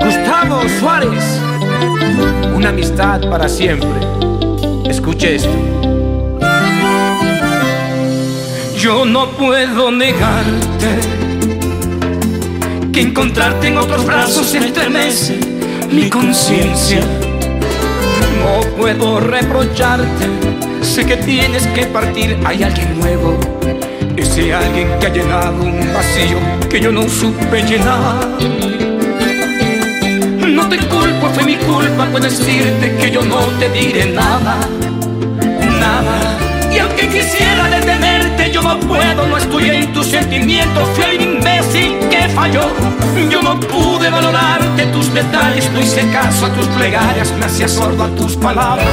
Gustavo Suárez, una amistad para siempre. Escuche esto. Yo no puedo negarte que encontrarte en otros brazos estremece mi conciencia. No puedo reprocharte, sé que tienes que partir, hay alguien nuevo. Ese alguien que ha llenado un vacío que yo no supe llenar. No te culpo, fue mi culpa, puedo decirte que yo no te diré nada, nada. Y aunque quisiera detenerte, yo no puedo, no estoy en tus sentimientos. Fui falló. Yo no pude valorarte tus detalles, no hice caso a tus plegarias, me hacía sordo a tus palabras.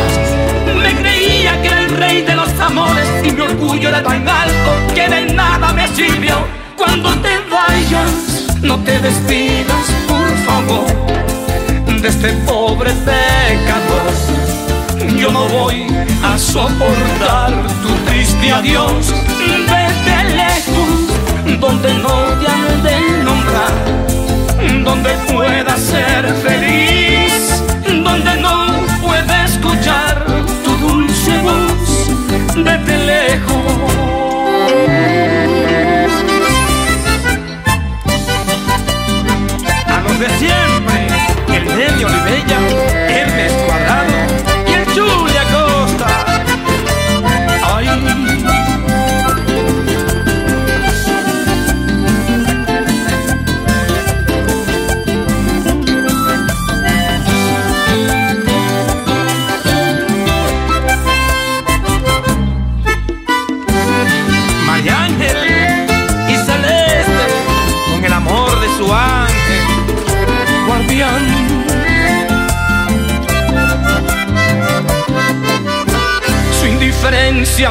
Me creía que era el rey de los amores y mi orgullo era tan alto que de nada me sirvió. Cuando te vayas, no te despidas, por favor, de este pobre pecador yo no voy a soportar tu triste adiós. Vete lejos, donde no de siempre, el medio Olivella.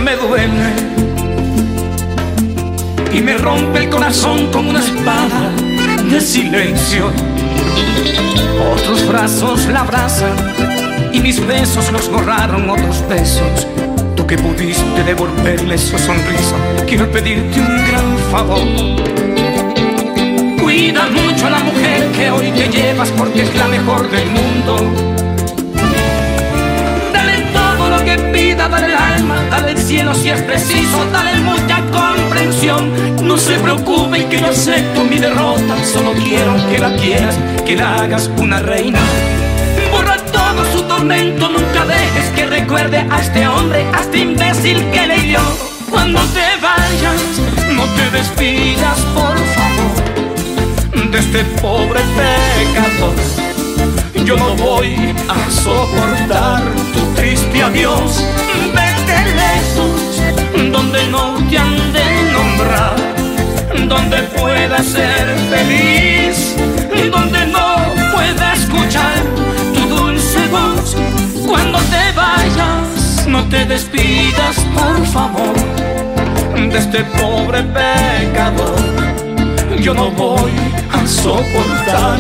Me duele y me rompe el corazón como una espada de silencio. Otros brazos la abrazan y mis besos los borraron otros besos. Tú que pudiste devolverle su sonrisa, quiero pedirte un gran favor. Cuida mucho a la mujer que hoy te llevas porque es la mejor del mundo cielo si es preciso, dale mucha comprensión. No se preocupe que yo acepto mi derrota, solo quiero que la quieras, que la hagas una reina. Borra todo su tormento, nunca dejes que recuerde a este hombre, a este imbécil que le dio. Cuando te vayas, no te despidas, por favor, de este pobre pecador yo no voy a soportar tu triste adiós. por favor de este pobre pecador. Yo no voy a soportar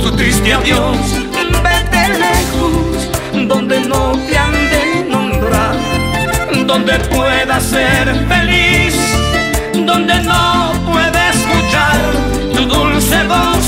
tu triste adiós. Vete lejos, donde no te han de nombrar, donde puedas ser feliz, donde no puedes escuchar tu dulce voz.